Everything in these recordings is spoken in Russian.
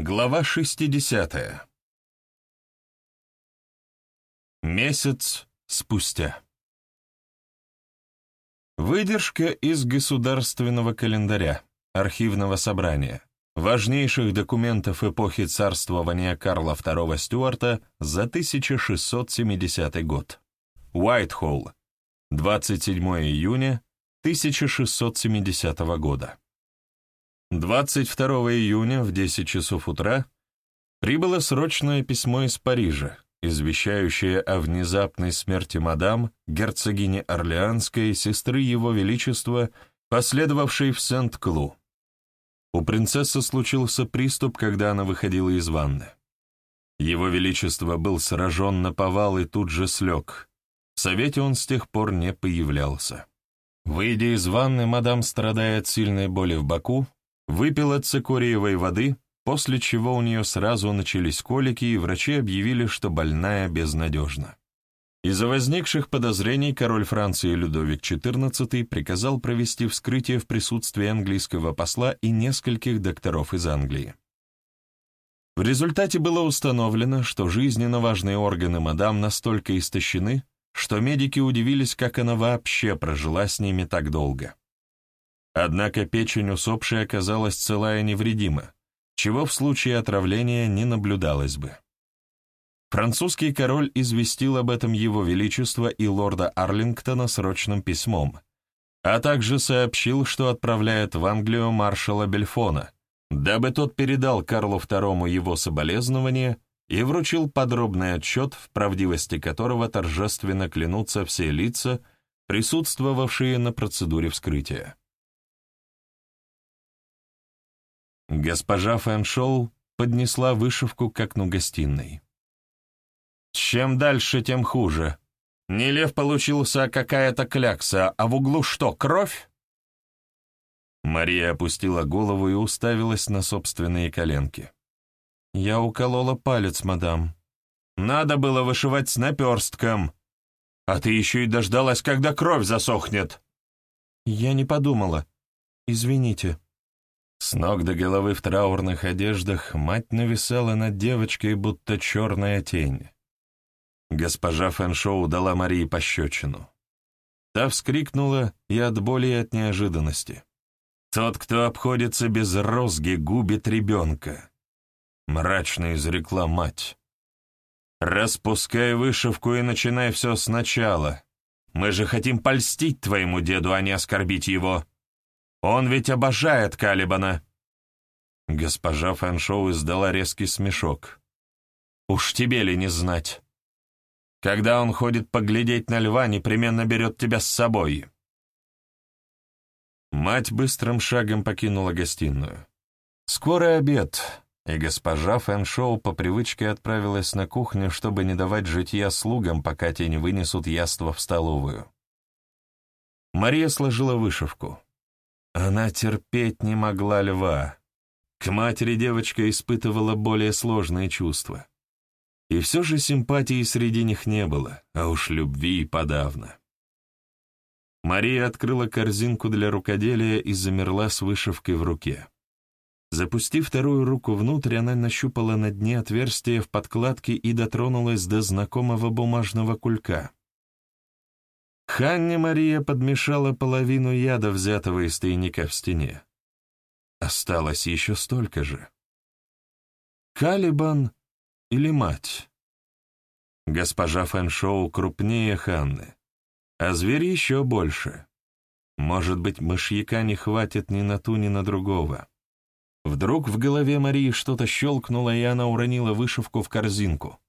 Глава 60. Месяц спустя. Выдержка из государственного календаря, архивного собрания, важнейших документов эпохи царствования Карла II Стюарта за 1670 год. Уайтхолл, 27 июня 1670 года. 22 июня в 10 часов утра прибыло срочное письмо из Парижа, извещающее о внезапной смерти мадам, герцогини Орлеанской, сестры Его Величества, последовавшей в Сент-Клу. У принцессы случился приступ, когда она выходила из ванны. Его Величество был сражен на повал и тут же слег. В совете он с тех пор не появлялся. Выйдя из ванны, мадам, страдая от сильной боли в боку, Выпила цикориевой воды, после чего у нее сразу начались колики, и врачи объявили, что больная безнадежна. Из-за возникших подозрений король Франции Людовик XIV приказал провести вскрытие в присутствии английского посла и нескольких докторов из Англии. В результате было установлено, что жизненно важные органы мадам настолько истощены, что медики удивились, как она вообще прожила с ними так долго. Однако печень усопшей оказалась целая и невредима, чего в случае отравления не наблюдалось бы. Французский король известил об этом его величество и лорда Арлингтона срочным письмом, а также сообщил, что отправляет в Англию маршала Бельфона, дабы тот передал Карлу II его соболезнования и вручил подробный отчет, в правдивости которого торжественно клянутся все лица, присутствовавшие на процедуре вскрытия. Госпожа Фэншоу поднесла вышивку к окну гостиной. «Чем дальше, тем хуже. Не лев получился, а какая-то клякса, а в углу что, кровь?» Мария опустила голову и уставилась на собственные коленки. «Я уколола палец, мадам. Надо было вышивать с наперстком. А ты еще и дождалась, когда кровь засохнет». «Я не подумала. Извините». С ног до головы в траурных одеждах мать нависала над девочкой, будто черная тень. Госпожа Фэншоу дала Марии пощечину. Та вскрикнула и от боли, и от неожиданности. «Тот, кто обходится без розги, губит ребенка», — мрачно изрекла мать. «Распускай вышивку и начинай все сначала. Мы же хотим польстить твоему деду, а не оскорбить его». Он ведь обожает Калибана!» Госпожа Фэншоу издала резкий смешок. «Уж тебе ли не знать? Когда он ходит поглядеть на льва, непременно берет тебя с собой». Мать быстрым шагом покинула гостиную. Скоро обед, и госпожа Фэншоу по привычке отправилась на кухню, чтобы не давать житья слугам, пока те не вынесут яство в столовую. Мария сложила вышивку. Она терпеть не могла льва. К матери девочка испытывала более сложные чувства. И все же симпатии среди них не было, а уж любви подавно. Мария открыла корзинку для рукоделия и замерла с вышивкой в руке. Запустив вторую руку внутрь, она нащупала на дне отверстие в подкладке и дотронулась до знакомого бумажного кулька. Ханне Мария подмешала половину яда, взятого из тайника в стене. Осталось еще столько же. Калибан или мать? Госпожа Фэншоу крупнее Ханны, а зверь еще больше. Может быть, мышьяка не хватит ни на ту, ни на другого. Вдруг в голове Марии что-то щелкнуло, и она уронила вышивку в корзинку.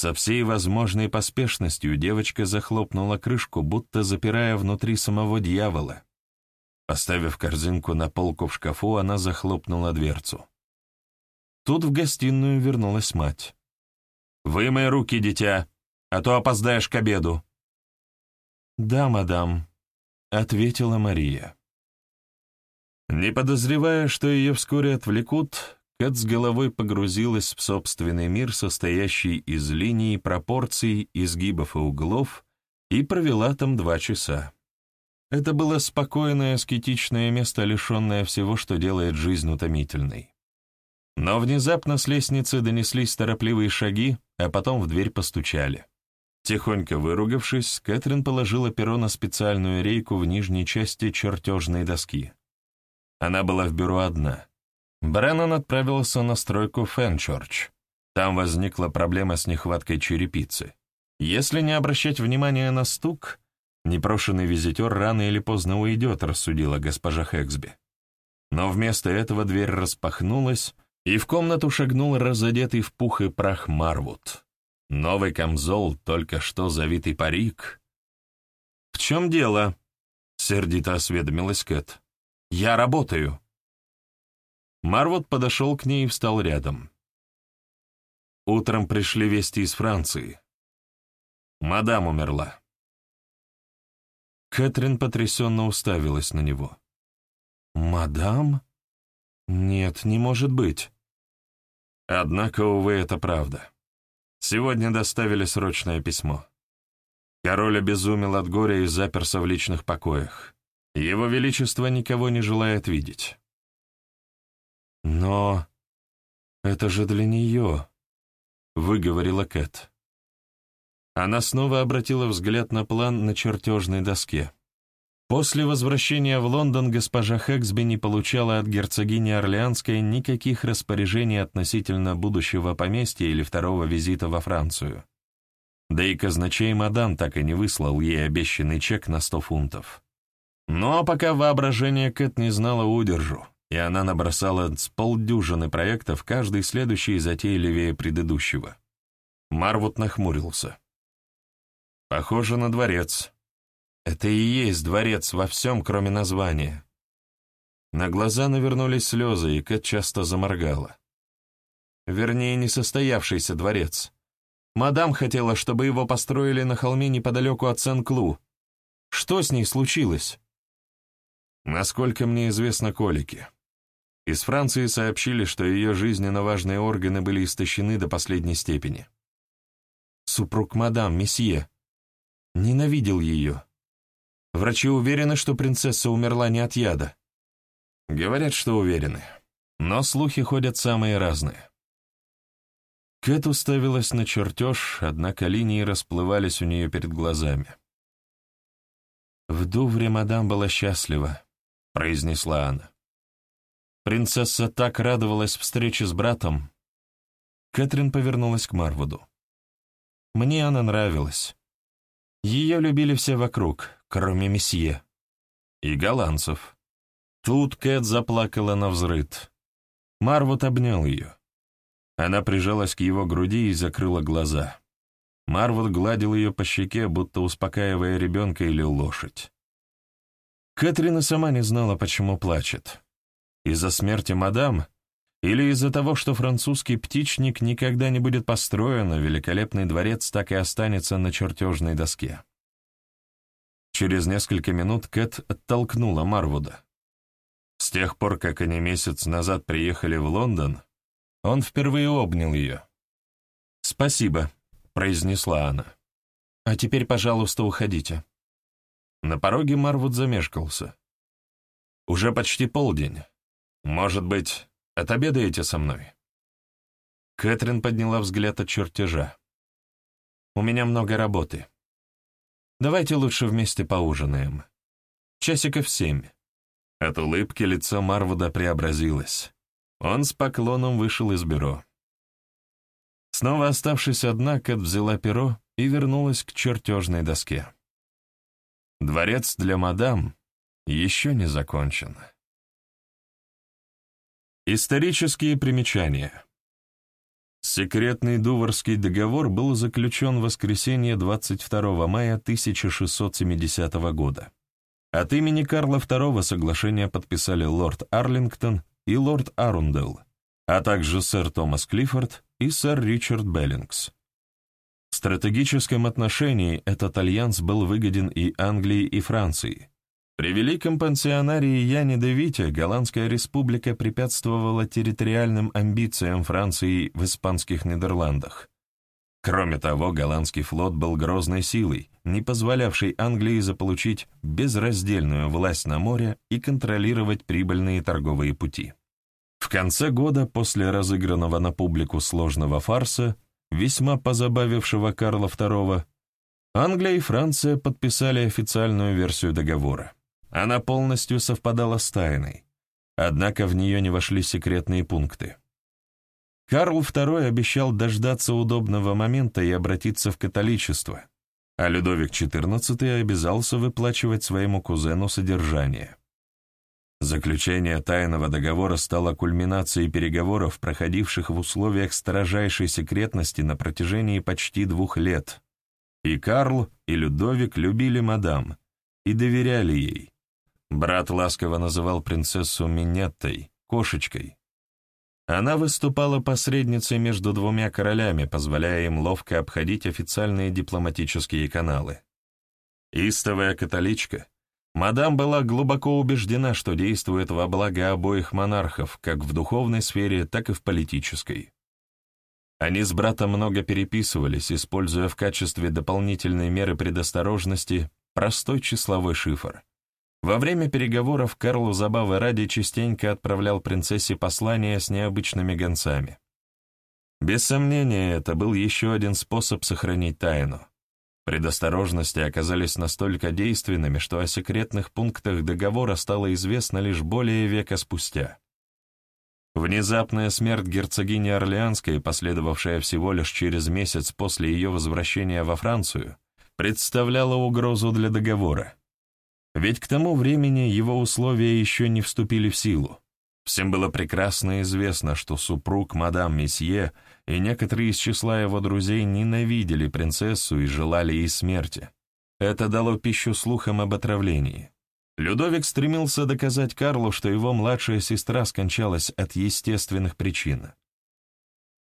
Со всей возможной поспешностью девочка захлопнула крышку, будто запирая внутри самого дьявола. Поставив корзинку на полку в шкафу, она захлопнула дверцу. Тут в гостиную вернулась мать. «Вымой руки, дитя, а то опоздаешь к обеду». «Да, мадам», — ответила Мария. Не подозревая, что ее вскоре отвлекут, Кэт с головой погрузилась в собственный мир, состоящий из линий, пропорций, изгибов и углов, и провела там два часа. Это было спокойное, аскетичное место, лишенное всего, что делает жизнь утомительной. Но внезапно с лестницы донеслись торопливые шаги, а потом в дверь постучали. Тихонько выругавшись, Кэтрин положила перо на специальную рейку в нижней части чертежной доски. Она была в бюро одна. Бреннан отправился на стройку Фенчорч. Там возникла проблема с нехваткой черепицы. Если не обращать внимания на стук, непрошенный визитер рано или поздно уйдет, рассудила госпожа Хэксби. Но вместо этого дверь распахнулась, и в комнату шагнул разодетый в пух и прах Марвуд. Новый камзол, только что завитый парик. «В чем дело?» — сердито осведомилась Кэт. «Я работаю». Марвуд подошел к ней и встал рядом. Утром пришли вести из Франции. Мадам умерла. Кэтрин потрясенно уставилась на него. «Мадам? Нет, не может быть». Однако, увы, это правда. Сегодня доставили срочное письмо. Король обезумел от горя и заперся в личных покоях. Его Величество никого не желает видеть. «Но это же для нее», — выговорила Кэт. Она снова обратила взгляд на план на чертежной доске. После возвращения в Лондон госпожа Хэксби не получала от герцогини Орлеанской никаких распоряжений относительно будущего поместья или второго визита во Францию. Да и казначей мадам так и не выслал ей обещанный чек на сто фунтов. Но пока воображение Кэт не знало удержу, и она набросала с полдюжины проектов, каждый следующий затейливее предыдущего. Марвуд нахмурился. Похоже на дворец. Это и есть дворец во всем, кроме названия. На глаза навернулись слезы, и Кэт часто заморгала. Вернее, несостоявшийся дворец. Мадам хотела, чтобы его построили на холме неподалеку от Сен-Клу. Что с ней случилось? Насколько мне известно, колики. Из Франции сообщили, что ее жизненно важные органы были истощены до последней степени. Супруг мадам, месье, Ненавидел ее. Врачи уверены, что принцесса умерла не от яда. Говорят, что уверены. Но слухи ходят самые разные. Кэт уставилась на чертеж, однако линии расплывались у нее перед глазами. «В Дувре мадам была счастлива», — произнесла она. Принцесса так радовалась встрече с братом. Кэтрин повернулась к Марвуду. «Мне она нравилась. Ее любили все вокруг, кроме месье. И голландцев. Тут Кэт заплакала на взрыд. Марвуд обнял ее. Она прижалась к его груди и закрыла глаза. Марвуд гладил ее по щеке, будто успокаивая ребенка или лошадь. Кэтрин сама не знала, почему плачет. Из-за смерти мадам или из-за того, что французский птичник никогда не будет построен, а великолепный дворец так и останется на чертежной доске. Через несколько минут Кэт оттолкнула Марвуда. С тех пор, как они месяц назад приехали в Лондон, он впервые обнял ее. «Спасибо», — произнесла она. «А теперь, пожалуйста, уходите». На пороге Марвуд замешкался. «Уже почти полдень. Может быть, Отобедаете со мной?» Кэтрин подняла взгляд от чертежа. «У меня много работы. Давайте лучше вместе поужинаем. Часиков семь». От улыбки лицо Марвуда преобразилось. Он с поклоном вышел из бюро. Снова оставшись одна, Кэт взяла перо и вернулась к чертежной доске. Дворец для мадам еще не закончен. Исторические примечания. Секретный Дуварский договор был заключен в воскресенье 22 мая 1670 года. От имени Карла II соглашение подписали лорд Арлингтон и лорд Арундел, а также сэр Томас Клиффорд и сэр Ричард Беллингс. В стратегическом отношении этот альянс был выгоден и Англии, и Франции, при Великом пансионарии Яне де Вите Голландская республика препятствовала территориальным амбициям Франции в испанских Нидерландах. Кроме того, голландский флот был грозной силой, не позволявшей Англии заполучить безраздельную власть на море и контролировать прибыльные торговые пути. В конце года, после разыгранного на публику сложного фарса, весьма позабавившего Карла II, Англия и Франция подписали официальную версию договора. Она полностью совпадала с тайной, однако в нее не вошли секретные пункты. Карл II обещал дождаться удобного момента и обратиться в католичество, а Людовик XIV обязался выплачивать своему кузену содержание. Заключение тайного договора стало кульминацией переговоров, проходивших в условиях строжайшей секретности на протяжении почти двух лет. И Карл, и Людовик любили мадам и доверяли ей. Брат ласково называл принцессу Минеттой, кошечкой. Она выступала посредницей между двумя королями, позволяя им ловко обходить официальные дипломатические каналы. Истовая католичка — Мадам была глубоко убеждена, что действует во благо обоих монархов, как в духовной сфере, так и в политической. Они с братом много переписывались, используя в качестве дополнительной меры предосторожности простой числовой шифр. Во время переговоров Карлу забавы ради частенько отправлял принцессе послания с необычными гонцами. Без сомнения, это был еще один способ сохранить тайну. Предосторожности оказались настолько действенными, что о секретных пунктах договора стало известно лишь более века спустя. Внезапная смерть герцогини Орлеанской, последовавшая всего лишь через месяц после ее возвращения во Францию, представляла угрозу для договора. Ведь к тому времени его условия еще не вступили в силу. Всем было прекрасно известно, что супруг мадам Месье и некоторые из числа его друзей ненавидели принцессу и желали ей смерти. Это дало пищу слухам об отравлении. Людовик стремился доказать Карлу, что его младшая сестра скончалась от естественных причин.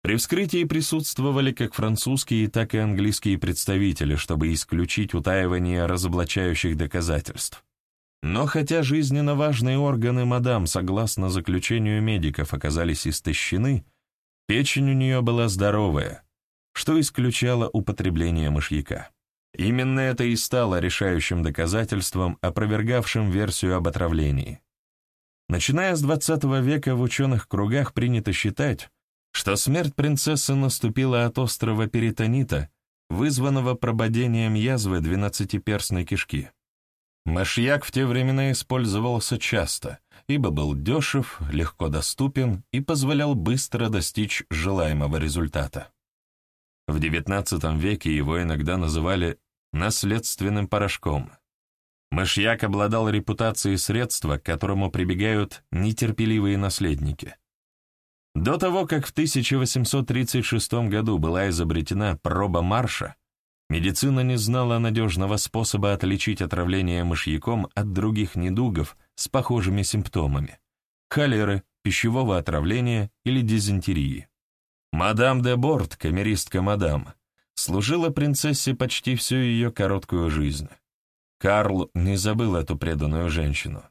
При вскрытии присутствовали как французские, так и английские представители, чтобы исключить утаивание разоблачающих доказательств. Но хотя жизненно важные органы мадам, согласно заключению медиков, оказались истощены, Печень у нее была здоровая, что исключало употребление мышьяка. Именно это и стало решающим доказательством, опровергавшим версию об отравлении. Начиная с XX века в ученых кругах принято считать, что смерть принцессы наступила от острого перитонита, вызванного прободением язвы двенадцатиперстной кишки. Мышьяк в те времена использовался часто, ибо был дешев, легко доступен и позволял быстро достичь желаемого результата. В XIX веке его иногда называли наследственным порошком. Мышьяк обладал репутацией средства, к которому прибегают нетерпеливые наследники. До того, как в 1836 году была изобретена проба Марша, Медицина не знала надежного способа отличить отравление мышьяком от других недугов с похожими симптомами – холеры, пищевого отравления или дизентерии. Мадам де Борт, камеристка мадам, служила принцессе почти всю ее короткую жизнь. Карл не забыл эту преданную женщину.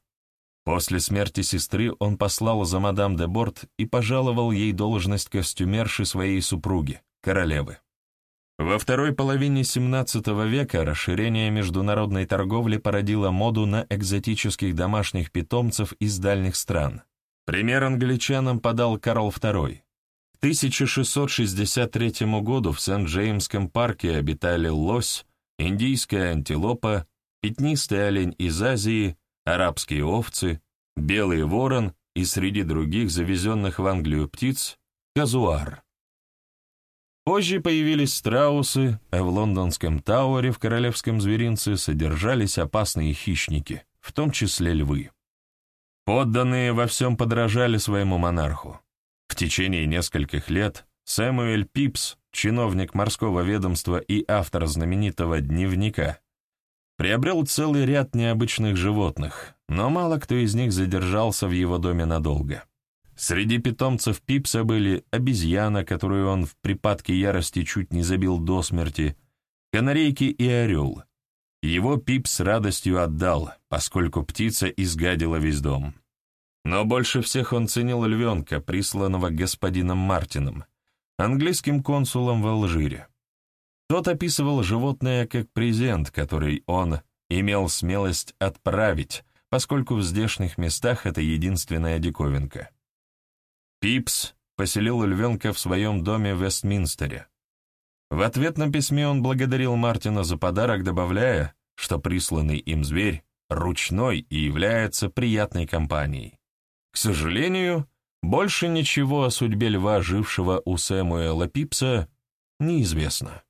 После смерти сестры он послал за мадам де Борт и пожаловал ей должность костюмерши своей супруги, королевы. Во второй половине XVII века расширение международной торговли породило моду на экзотических домашних питомцев из дальних стран. Пример англичанам подал Карл II. К 1663 году в Сент-Джеймском парке обитали лось, индийская антилопа, пятнистый олень из Азии, арабские овцы, белый ворон и среди других завезенных в Англию птиц – казуар. Позже появились страусы, а в лондонском Тауэре в королевском зверинце содержались опасные хищники, в том числе львы. Подданные во всем подражали своему монарху. В течение нескольких лет Сэмюэль Пипс, чиновник морского ведомства и автор знаменитого «Дневника», приобрел целый ряд необычных животных, но мало кто из них задержался в его доме надолго. Среди питомцев Пипса были обезьяна, которую он в припадке ярости чуть не забил до смерти, канарейки и орел. Его Пипс радостью отдал, поскольку птица изгадила весь дом. Но больше всех он ценил львенка, присланного господином Мартином, английским консулом в Алжире. Тот описывал животное как презент, который он имел смелость отправить, поскольку в здешних местах это единственная диковинка. Пипс поселил львенка в своем доме в Вестминстере. В ответ на письме он благодарил Мартина за подарок, добавляя, что присланный им зверь ручной и является приятной компанией. К сожалению, больше ничего о судьбе льва, жившего у Сэмуэла Пипса, неизвестно.